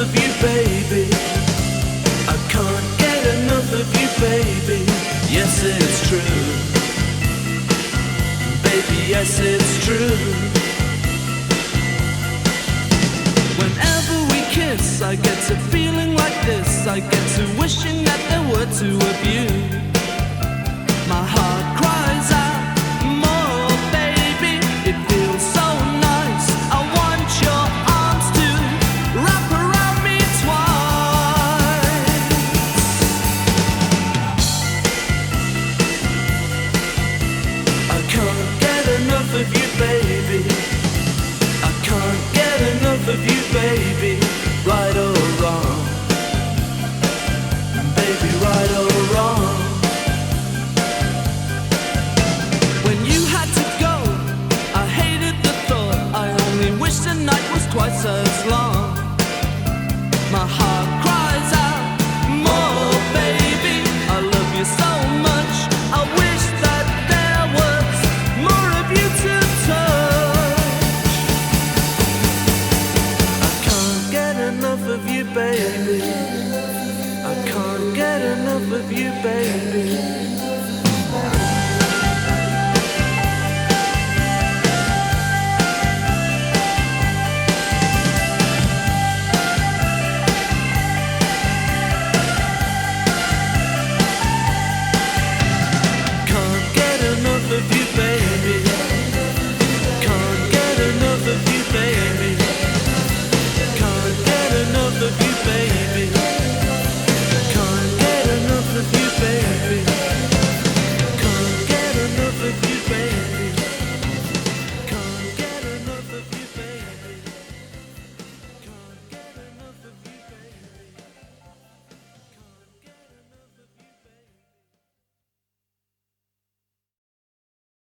of you, baby. I can't get enough of you, baby. Yes, it's true. Baby, yes, it's true. Whenever we kiss, I get to feeling like this. I get to wishing twice as long. My heart cries out, more, baby. I love you so much. I wish that there was more of you to touch. I can't get enough of you, baby. I can't get enough of you, baby.